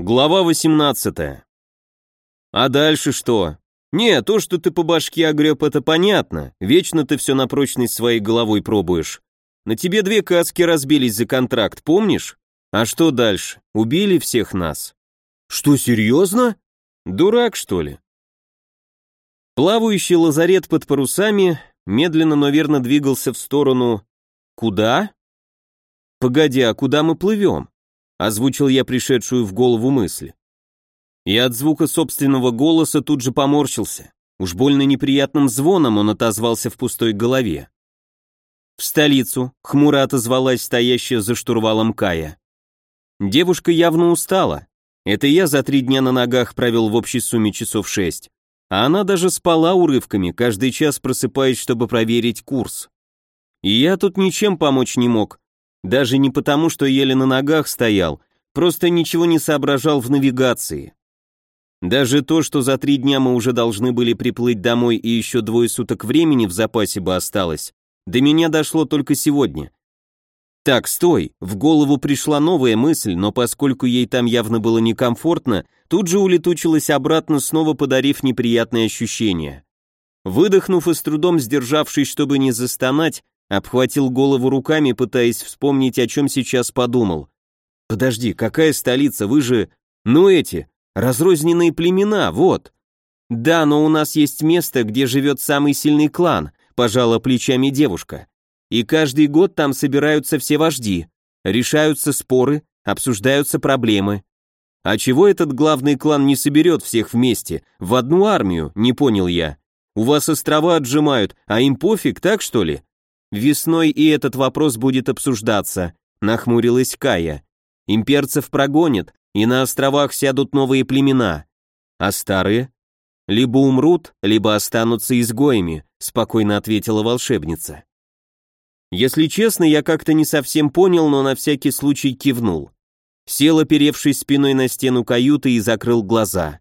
Глава 18. А дальше что? Не, то, что ты по башке огреб, это понятно. Вечно ты все на прочность своей головой пробуешь. На тебе две каски разбились за контракт, помнишь? А что дальше? Убили всех нас. Что, серьезно? Дурак, что ли? Плавающий лазарет под парусами медленно, но верно двигался в сторону... Куда? Погоди, а куда мы плывем? Озвучил я пришедшую в голову мысль. И от звука собственного голоса тут же поморщился. Уж больно неприятным звоном он отозвался в пустой голове. В столицу хмуро отозвалась стоящая за штурвалом Кая. Девушка явно устала. Это я за три дня на ногах провел в общей сумме часов шесть. А она даже спала урывками, каждый час просыпаясь, чтобы проверить курс. И я тут ничем помочь не мог, даже не потому, что еле на ногах стоял, просто ничего не соображал в навигации. Даже то, что за три дня мы уже должны были приплыть домой и еще двое суток времени в запасе бы осталось, до меня дошло только сегодня. Так, стой, в голову пришла новая мысль, но поскольку ей там явно было некомфортно, тут же улетучилась обратно, снова подарив неприятные ощущения. Выдохнув и с трудом сдержавшись, чтобы не застонать, Обхватил голову руками, пытаясь вспомнить, о чем сейчас подумал. «Подожди, какая столица? Вы же... Ну эти, разрозненные племена, вот». «Да, но у нас есть место, где живет самый сильный клан», пожала плечами девушка. «И каждый год там собираются все вожди, решаются споры, обсуждаются проблемы. А чего этот главный клан не соберет всех вместе, в одну армию, не понял я. У вас острова отжимают, а им пофиг, так что ли? Весной и этот вопрос будет обсуждаться, нахмурилась Кая. Имперцев прогонят, и на островах сядут новые племена. А старые? Либо умрут, либо останутся изгоями, спокойно ответила волшебница. Если честно, я как-то не совсем понял, но на всякий случай кивнул. Сел, оперевшись спиной на стену каюты и закрыл глаза.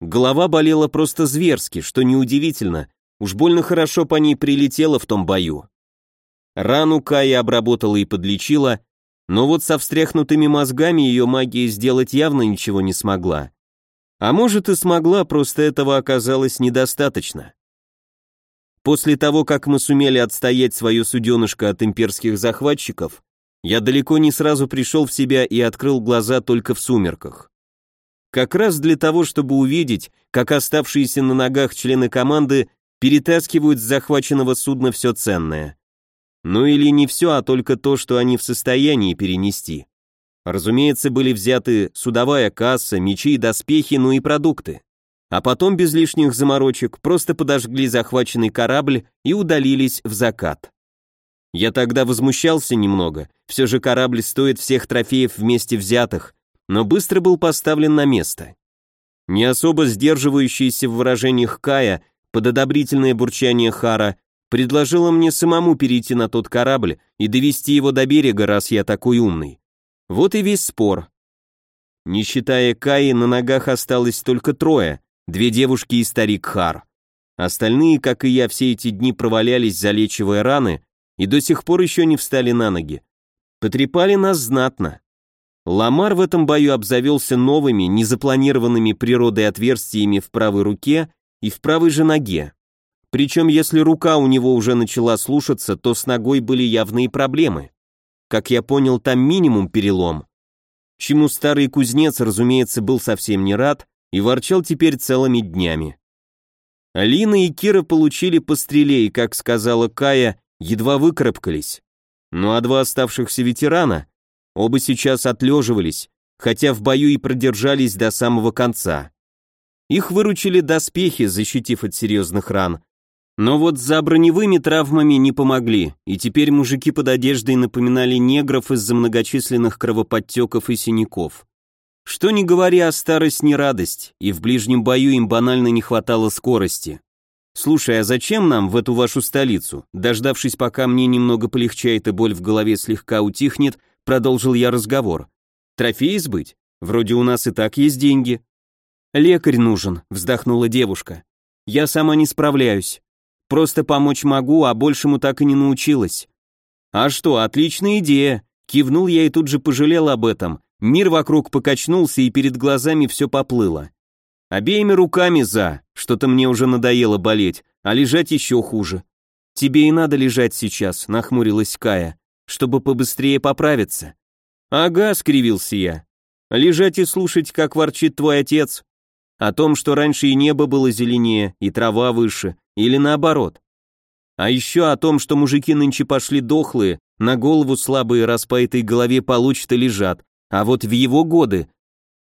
Голова болела просто зверски, что неудивительно, уж больно хорошо по ней прилетело в том бою. Рану Кая обработала и подлечила, но вот со встряхнутыми мозгами ее магия сделать явно ничего не смогла. А может и смогла, просто этого оказалось недостаточно. После того, как мы сумели отстоять свое суденышко от имперских захватчиков, я далеко не сразу пришел в себя и открыл глаза только в сумерках. Как раз для того, чтобы увидеть, как оставшиеся на ногах члены команды перетаскивают с захваченного судна все ценное. Ну или не все, а только то, что они в состоянии перенести. Разумеется, были взяты судовая касса, мечи и доспехи, ну и продукты. А потом без лишних заморочек просто подожгли захваченный корабль и удалились в закат. Я тогда возмущался немного, все же корабль стоит всех трофеев вместе взятых, но быстро был поставлен на место. Не особо сдерживающийся в выражениях Кая под одобрительное бурчание Хара предложила мне самому перейти на тот корабль и довести его до берега, раз я такой умный. Вот и весь спор. Не считая Каи, на ногах осталось только трое, две девушки и старик Хар. Остальные, как и я, все эти дни провалялись, залечивая раны, и до сих пор еще не встали на ноги. Потрепали нас знатно. Ламар в этом бою обзавелся новыми, незапланированными природой отверстиями в правой руке и в правой же ноге. Причем, если рука у него уже начала слушаться, то с ногой были явные проблемы. Как я понял, там минимум перелом. Чему старый кузнец, разумеется, был совсем не рад и ворчал теперь целыми днями. Алина и Кира получили по стреле и, как сказала Кая, едва выкарабкались. Ну а два оставшихся ветерана, оба сейчас отлеживались, хотя в бою и продержались до самого конца. Их выручили доспехи, защитив от серьезных ран, но вот за броневыми травмами не помогли, и теперь мужики под одеждой напоминали негров из-за многочисленных кровоподтеков и синяков. Что не говори, а старость не радость, и в ближнем бою им банально не хватало скорости. «Слушай, а зачем нам в эту вашу столицу?» Дождавшись, пока мне немного полегчает и боль в голове слегка утихнет, продолжил я разговор. «Трофеи сбыть? Вроде у нас и так есть деньги». «Лекарь нужен», — вздохнула девушка. «Я сама не справляюсь. Просто помочь могу, а большему так и не научилась. А что, отличная идея. Кивнул я и тут же пожалел об этом, Мир вокруг покачнулся, и перед глазами все поплыло. Обеими руками за, что-то мне уже надоело болеть, а лежать еще хуже. Тебе и надо лежать сейчас, нахмурилась Кая, чтобы побыстрее поправиться. Ага, скривился я. Лежать и слушать, как ворчит твой отец. О том, что раньше и небо было зеленее, и трава выше, или наоборот. А еще о том, что мужики нынче пошли дохлые, на голову слабые этой голове получат и лежат, а вот в его годы...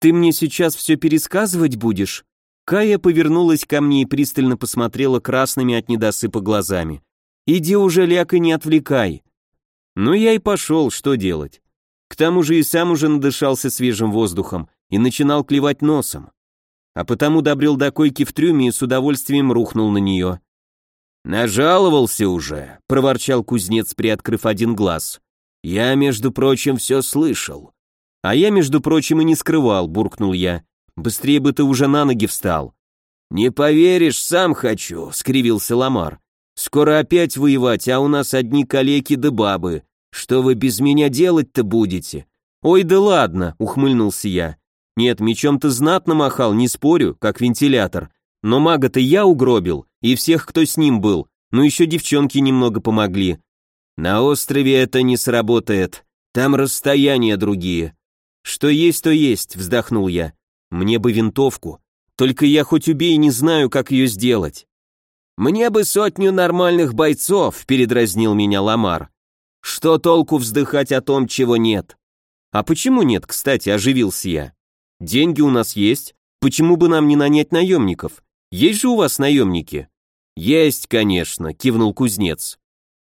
Ты мне сейчас все пересказывать будешь? Кая повернулась ко мне и пристально посмотрела красными от недосыпа глазами. Иди уже, ляг, и не отвлекай. Ну я и пошел, что делать? К тому же и сам уже надышался свежим воздухом и начинал клевать носом. А потому добрел до койки в трюме и с удовольствием рухнул на нее. «Нажаловался уже», — проворчал кузнец, приоткрыв один глаз. «Я, между прочим, все слышал. «А я, между прочим, и не скрывал», — буркнул я. «Быстрее бы ты уже на ноги встал». «Не поверишь, сам хочу», — скривился Ламар. «Скоро опять воевать, а у нас одни калеки да бабы. Что вы без меня делать-то будете?» «Ой, да ладно», — ухмыльнулся я. «Нет, мечом ты знатно махал, не спорю, как вентилятор. Но мага-то я угробил, и всех, кто с ним был. Ну еще девчонки немного помогли. На острове это не сработает. Там расстояния другие. «Что есть, то есть», — вздохнул я. «Мне бы винтовку. Только я хоть убей не знаю, как ее сделать». «Мне бы сотню нормальных бойцов», — передразнил меня Ламар. «Что толку вздыхать о том, чего нет?» «А почему нет, кстати?» — оживился я. «Деньги у нас есть. Почему бы нам не нанять наемников? Есть же у вас наемники?» «Есть, конечно», — кивнул кузнец.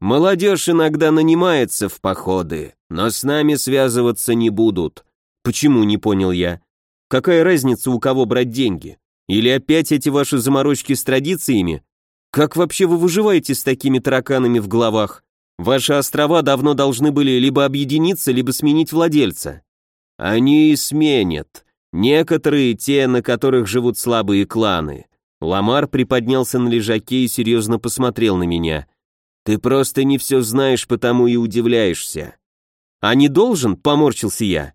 «Молодежь иногда нанимается в походы, но с нами связываться не будут. Почему, не понял я? Какая разница, у кого брать деньги? Или опять эти ваши заморочки с традициями? Как вообще вы выживаете с такими тараканами в головах? Ваши острова давно должны были либо объединиться, либо сменить владельца. Они и сменят. Некоторые те, на которых живут слабые кланы. Ламар приподнялся на лежаке и серьезно посмотрел на меня. Ты просто не все знаешь, потому и удивляешься. А не должен, поморщился я.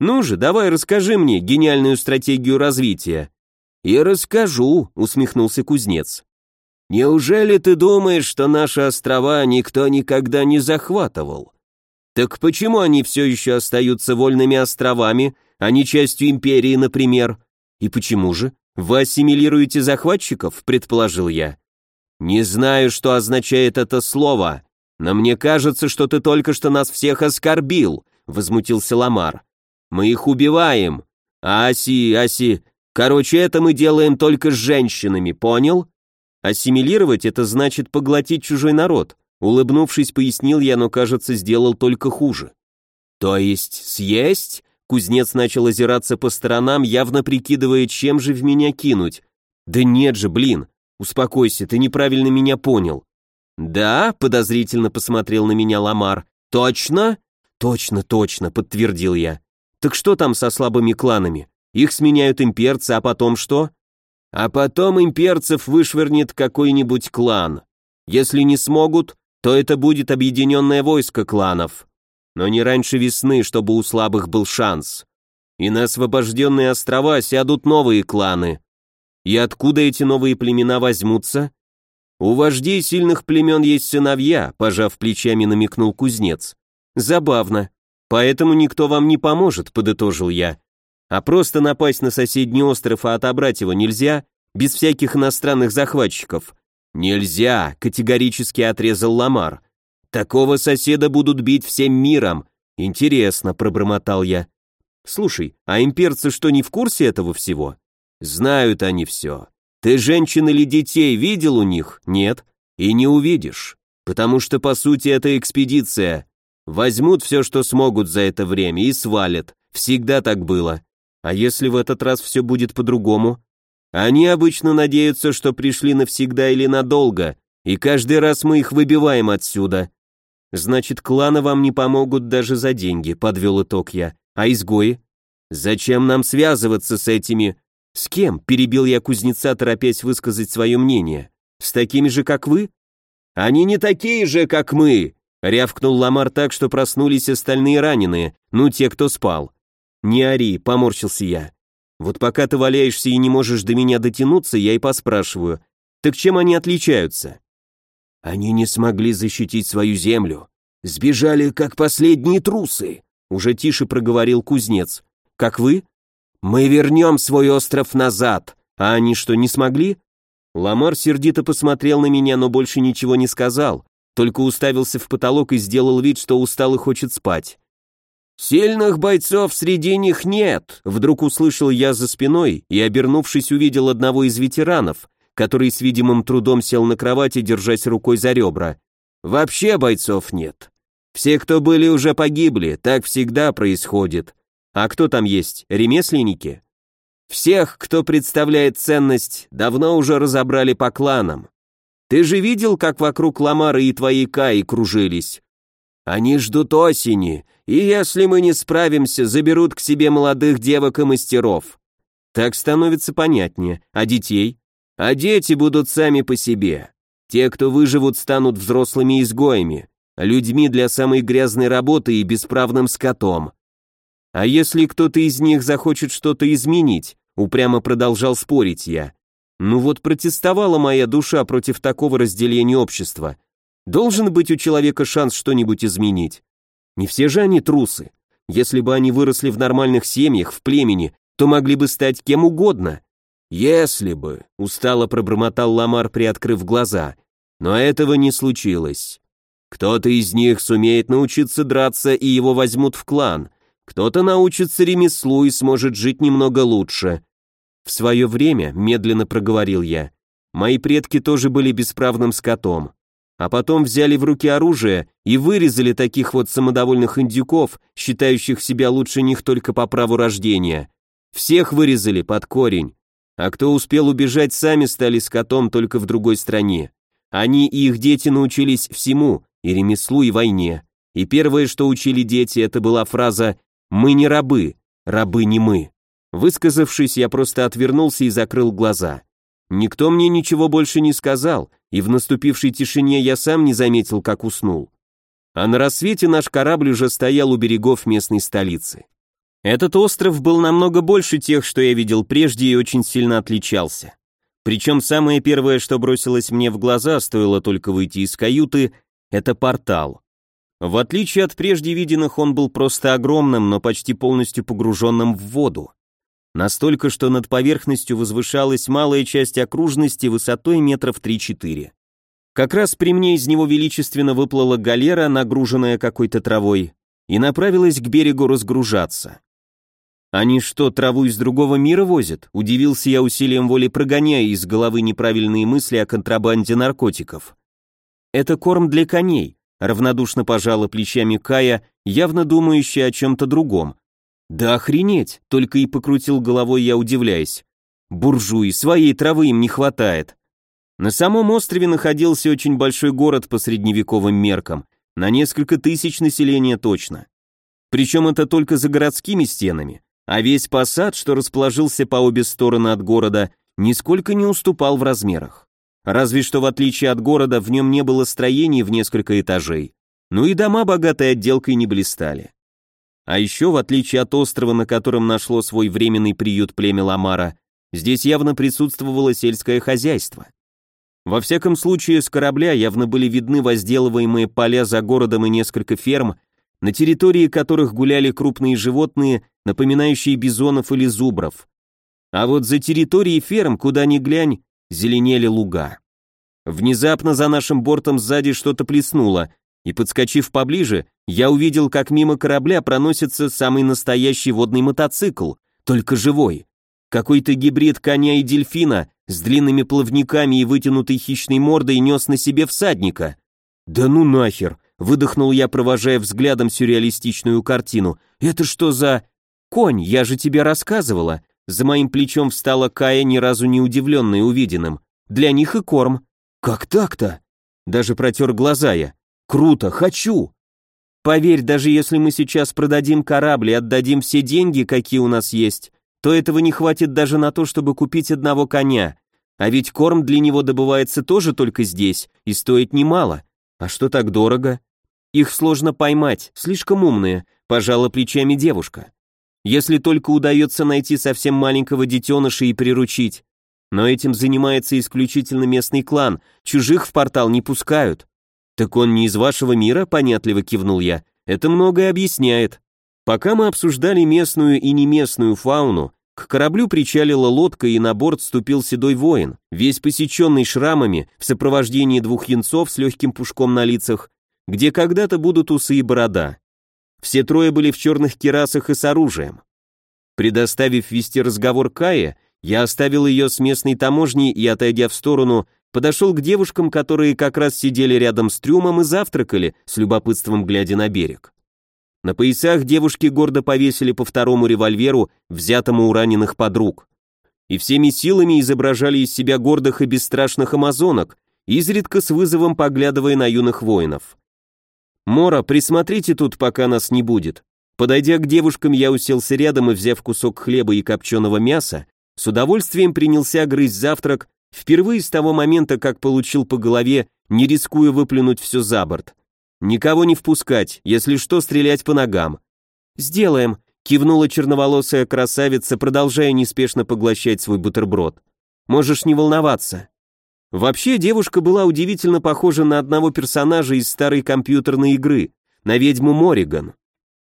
Ну же, давай расскажи мне гениальную стратегию развития. И расскажу, усмехнулся кузнец. Неужели ты думаешь, что наши острова никто никогда не захватывал? Так почему они все еще остаются вольными островами, а не частью империи, например? И почему же? Вы ассимилируете захватчиков, предположил я. Не знаю, что означает это слово, но мне кажется, что ты только что нас всех оскорбил, возмутился Ламар. Мы их убиваем. Аси, Аси, короче, это мы делаем только с женщинами, понял? Ассимилировать это значит поглотить чужой народ. Улыбнувшись, пояснил я, но, кажется, сделал только хуже. То есть съесть? Кузнец начал озираться по сторонам, явно прикидывая, чем же в меня кинуть. Да нет же, блин. Успокойся, ты неправильно меня понял. Да, подозрительно посмотрел на меня Ламар. Точно? Точно, точно, подтвердил я. Так что там со слабыми кланами? Их сменяют имперцы, а потом что? А потом имперцев вышвырнет какой-нибудь клан. Если не смогут, то это будет объединенное войско кланов. Но не раньше весны, чтобы у слабых был шанс. И на освобожденные острова сядут новые кланы. И откуда эти новые племена возьмутся? У вождей сильных племен есть сыновья, пожав плечами, намекнул кузнец. Забавно. Поэтому никто вам не поможет, подытожил я. А просто напасть на соседний остров, а отобрать его нельзя, без всяких иностранных захватчиков. Нельзя, категорически отрезал Ламар. Такого соседа будут бить всем миром. Интересно, пробормотал я. Слушай, а имперцы что, не в курсе этого всего? Знают они все. Ты женщин или детей видел у них? Нет. И не увидишь. Потому что, по сути, это экспедиция, Возьмут все, что смогут за это время и свалят. Всегда так было. А если в этот раз все будет по-другому? Они обычно надеются, что пришли навсегда или надолго, и каждый раз мы их выбиваем отсюда. Значит, кланы вам не помогут даже за деньги, подвел итог я. А изгои? Зачем нам связываться с этими? С кем? Перебил я кузнеца, торопясь высказать свое мнение. С такими же, как вы? Они не такие же, как мы, Рявкнул Ламар так, что проснулись остальные раненые, ну те, кто спал. Не ори, поморщился я. Вот пока ты валяешься и не можешь до меня дотянуться, я и поспрашиваю. Так чем они отличаются? Они не смогли защитить свою землю. Сбежали, как последние трусы, уже тише проговорил кузнец. Как вы? Мы вернем свой остров назад. А они что, не смогли? Ламар сердито посмотрел на меня, но больше ничего не сказал, только уставился в потолок и сделал вид, что устал и хочет спать. «Сильных бойцов среди них нет», — вдруг услышал я за спиной и, обернувшись, увидел одного из ветеранов, который с видимым трудом сел на кровати, держась рукой за ребра. «Вообще бойцов нет. Все, кто были, уже погибли, так всегда происходит. А кто там есть, ремесленники?» «Всех, кто представляет ценность, давно уже разобрали по кланам. Ты же видел, как вокруг Ламары и твоей Каи кружились? Они ждут осени, и если мы не справимся, заберут к себе молодых девок и мастеров. Так становится понятнее. А детей? А дети будут сами по себе. Те, кто выживут, станут взрослыми изгоями, людьми для самой грязной работы и бесправным скотом. А если кто-то из них захочет что-то изменить, упрямо продолжал спорить я. Ну вот протестовала моя душа против такого разделения общества. Должен быть у человека шанс что-нибудь изменить. Не все же они трусы. Если бы они выросли в нормальных семьях, в племени, то могли бы стать кем угодно. Если бы, устало пробормотал Ламар, приоткрыв глаза. Но этого не случилось. Кто-то из них сумеет научиться драться, и его возьмут в клан. Кто-то научится ремеслу и сможет жить немного лучше. В свое время, медленно проговорил я, мои предки тоже были бесправным скотом а потом взяли в руки оружие и вырезали таких вот самодовольных индюков, считающих себя лучше них только по праву рождения. Всех вырезали под корень. А кто успел убежать, сами стали скотом только в другой стране. Они и их дети научились всему, и ремеслу, и войне. И первое, что учили дети, это была фраза «Мы не рабы, рабы не мы». Высказавшись, я просто отвернулся и закрыл глаза. Никто мне ничего больше не сказал, и в наступившей тишине я сам не заметил, как уснул. А на рассвете наш корабль уже стоял у берегов местной столицы. Этот остров был намного больше тех, что я видел прежде, и очень сильно отличался. Причем самое первое, что бросилось мне в глаза, стоило только выйти из каюты, это портал. В отличие от прежде виденных, он был просто огромным, но почти полностью погруженным в воду. Настолько, что над поверхностью возвышалась малая часть окружности высотой метров 3-4. Как раз при мне из него величественно выплыла галера, нагруженная какой-то травой, и направилась к берегу разгружаться. «Они что, траву из другого мира возят?» – удивился я усилием воли, прогоняя из головы неправильные мысли о контрабанде наркотиков. «Это корм для коней», – равнодушно пожала плечами Кая, явно думающая о чем-то другом, «Да охренеть!» — только и покрутил головой я, удивляясь. «Буржуи, своей травы им не хватает». На самом острове находился очень большой город по средневековым меркам, на несколько тысяч населения точно. Причем это только за городскими стенами, а весь посад, что расположился по обе стороны от города, нисколько не уступал в размерах. Разве что в отличие от города в нем не было строений в несколько этажей, ну и дома богатой отделкой не блистали. А еще, в отличие от острова, на котором нашло свой временный приют племя Ламара, здесь явно присутствовало сельское хозяйство. Во всяком случае, с корабля явно были видны возделываемые поля за городом и несколько ферм, на территории которых гуляли крупные животные, напоминающие бизонов или зубров. А вот за территорией ферм, куда ни глянь, зеленели луга. Внезапно за нашим бортом сзади что-то плеснуло, и, подскочив поближе, я увидел, как мимо корабля проносится самый настоящий водный мотоцикл, только живой. Какой-то гибрид коня и дельфина с длинными плавниками и вытянутой хищной мордой нес на себе всадника. «Да ну нахер!» — выдохнул я, провожая взглядом сюрреалистичную картину. «Это что за...» «Конь, я же тебе рассказывала!» За моим плечом встала Кая, ни разу не удивленная увиденным. «Для них и корм». «Как так-то?» Даже протер глаза я. Круто, хочу. Поверь, даже если мы сейчас продадим корабль и отдадим все деньги, какие у нас есть, то этого не хватит даже на то, чтобы купить одного коня. А ведь корм для него добывается тоже только здесь и стоит немало. А что так дорого? Их сложно поймать, слишком умные, пожала плечами девушка. Если только удается найти совсем маленького детеныша и приручить. Но этим занимается исключительно местный клан, чужих в портал не пускают. Так он не из вашего мира, понятливо кивнул я. Это многое объясняет. Пока мы обсуждали местную и неместную фауну, к кораблю причалила лодка, и на борт ступил седой воин, весь посеченный шрамами, в сопровождении двух янцов с легким пушком на лицах, где когда-то будут усы и борода. Все трое были в черных керасах и с оружием. Предоставив вести разговор Кае, я оставил ее с местной таможней и, отойдя в сторону, подошел к девушкам, которые как раз сидели рядом с трюмом и завтракали, с любопытством глядя на берег. На поясах девушки гордо повесили по второму револьверу, взятому у раненых подруг. И всеми силами изображали из себя гордых и бесстрашных амазонок, изредка с вызовом поглядывая на юных воинов. «Мора, присмотрите тут, пока нас не будет». Подойдя к девушкам, я уселся рядом и, взяв кусок хлеба и копченого мяса, с удовольствием принялся грызть завтрак, впервые с того момента, как получил по голове, не рискуя выплюнуть все за борт. Никого не впускать, если что, стрелять по ногам. Сделаем, кивнула черноволосая красавица, продолжая неспешно поглощать свой бутерброд. Можешь не волноваться. Вообще, девушка была удивительно похожа на одного персонажа из старой компьютерной игры, на ведьму Мориган.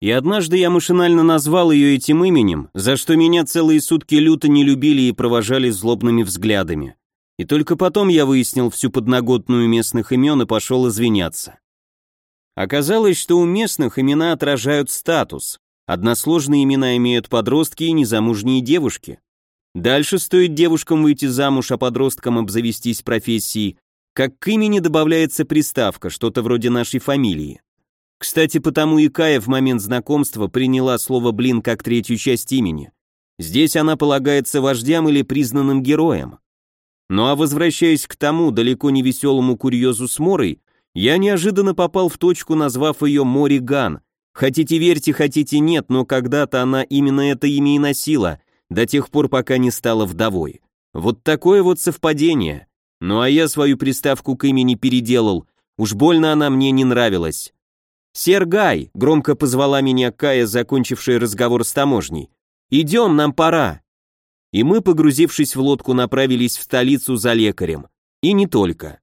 И однажды я машинально назвал ее этим именем, за что меня целые сутки люто не любили и провожали злобными взглядами. И только потом я выяснил всю подноготную местных имен и пошел извиняться. Оказалось, что у местных имена отражают статус. Односложные имена имеют подростки и незамужние девушки. Дальше стоит девушкам выйти замуж, а подросткам обзавестись профессией, как к имени добавляется приставка, что-то вроде нашей фамилии. Кстати, потому и Кая в момент знакомства приняла слово «блин» как третью часть имени. Здесь она полагается вождям или признанным героем. Ну а возвращаясь к тому далеко не веселому курьезу с Морой, я неожиданно попал в точку, назвав ее Мориган. Хотите верьте, хотите нет, но когда-то она именно это имя и носила, до тех пор, пока не стала вдовой. Вот такое вот совпадение. Ну а я свою приставку к имени переделал, уж больно она мне не нравилась. «Сергай!» — громко позвала меня Кая, закончившая разговор с таможней. «Идем, нам пора!» И мы, погрузившись в лодку, направились в столицу за лекарем. И не только.